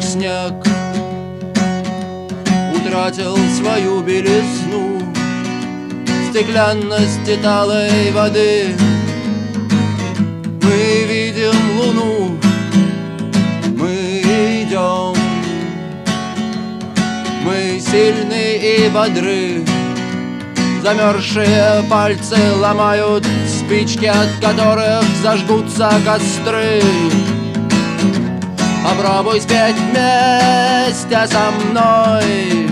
снег Утратил свою белизну Стеклянности талой воды. Мы видим луну Мы идем. Мы сильны и бодры Замерзшие пальцы ломают спички, от которых зажгутся костры. Попробуй спеть вместе со мной.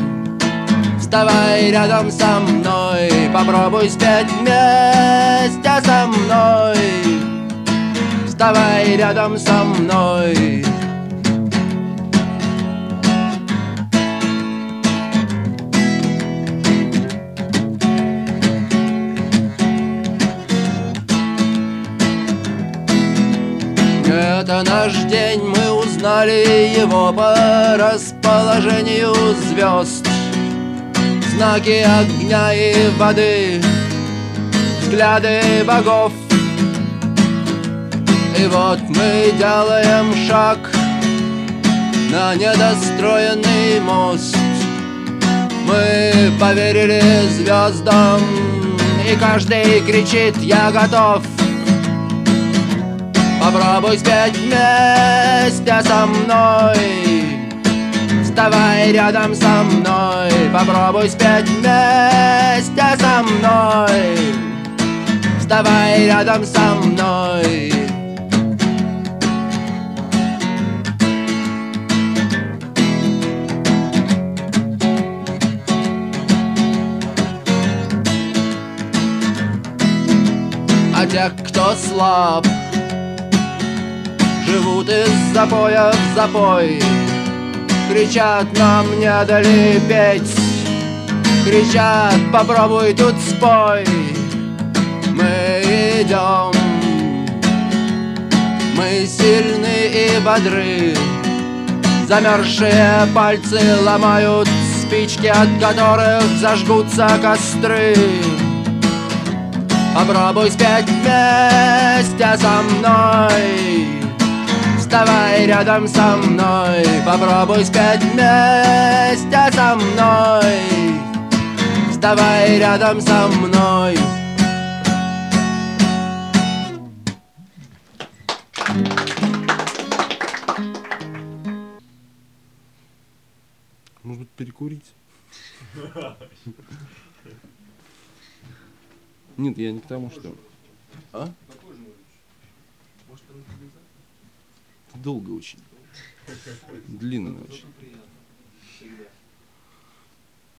Вставай рядом со мной. Попробуй спеть вместе со мной. Вставай рядом со мной Это наш день, мы узнали его по расположению звезд. Знаки огня и воды, взгляды богов. И вот мы делаем шаг на недостроенный мост. Мы поверили звездам, и каждый кричит «Я готов!» Попробуй спеть вместе со мной. Вставай рядом со мной. Попробуй спеть вместе со мной. Вставай рядом со мной. А тех, кто слаб Живут из запоя в запой. Кричат нам не дали петь Кричат попробуй тут спой Мы идем. Мы сильны и бодры. Замерзшие пальцы ломают спички, от которых зажгутся костры. Попробуй спеть вместе со мной Вставай рядом со мной Попробуй спеть вместе со мной Вставай рядом со мной Может быть, перекурить? Нет, я не к тому, что... А? Долго очень. Длинно очень.